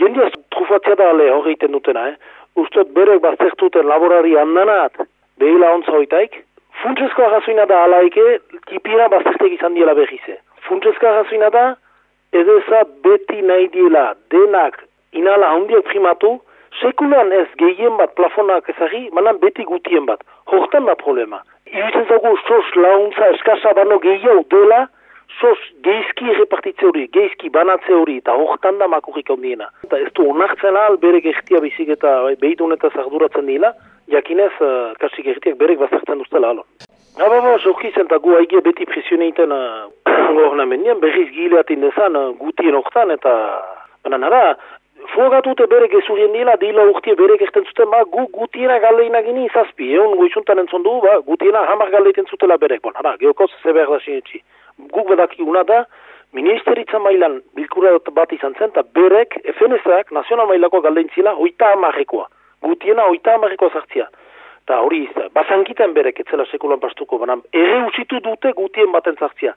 jendia trufatzea da ale hori iten dutena, eh? Ustot berek baztertuten laborari handanat, behila ontza hoitaik, Funtsesko agazuina da alaike, tipira baztertek izan diela behize. Funtsesko agazuina da, edeza beti nahi diela denak inala handiak primatu, sekulan ez gehien bat plafonak ezagi, manan beti gutien bat. Hortan da problema. Iruditzen zago sos launtza eskasa bano gehiago dela, sos geizki repartitze hori, geizki banatze hori, eta hortan da makurik handiena. Eta ez du onartzen ahal berek egitea bizik eta bai, behitun eta zarduratzen dila, jakinez, uh, kasik egiteak berek bazartzen duztela alon. Haba, ba, soki zen, eta gu haigia beti presioneiten uh, gorna mendien, berriz gileatin dezan uh, gutien hortan, eta baina nara, Frogatu berek ezurien dila, dila urtie berek erten zuten, ba, gu gutiena galeina gini izazpi, egon goizuntan entzon du, ba, gutiena hamar galeiten zutela berek, bon, hara, geokoz ze behar da sinetxi. Guk bedakiguna da, ministeritza mailan bilkura bat izan zen, eta berek, FNZ-ak, nazional mailako galeintzila, oita hamarrekoa. Gutiena oita hamarrekoa zartzia. Eta hori, basankiten berek, etzela sekulan pastuko, baina ere usitu dute gutien baten zartzia.